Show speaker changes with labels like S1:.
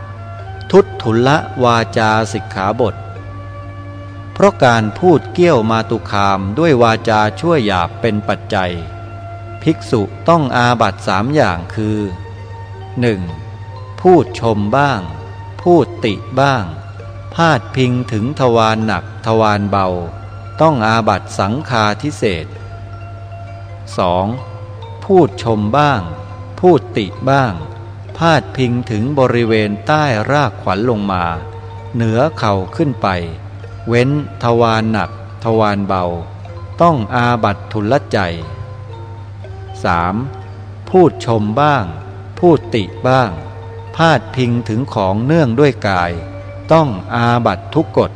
S1: 3. ทุตทุละวาจาสิกขาบท เพราะการพูดเกี้ยวมาตุคามด้วยวาจาชั่วหยาบเป็นปัจจัย ภิกษุต้องอาบัตสามอย่างคือ 1. พูดชมบ้าง พูดติบ้าง พาดพิงถึงทวารหนักทวารเบา ต้องอาบัตสังคาทิเศษ 2. พูดชมบ้าง พูดติบ้าง พาดพิงถึงบริเวณใต้รากขวัญลงมา เหนือเข่าขึ้นไป เว้นทวารหนัก ทวารเบา ต้องอาบัตทุลใจ 3. พูดชมบ้าง พูดติบ้าง พาดพิงถึงของเนื่องด้วยกาย ต้องอาบัตทุกกฎ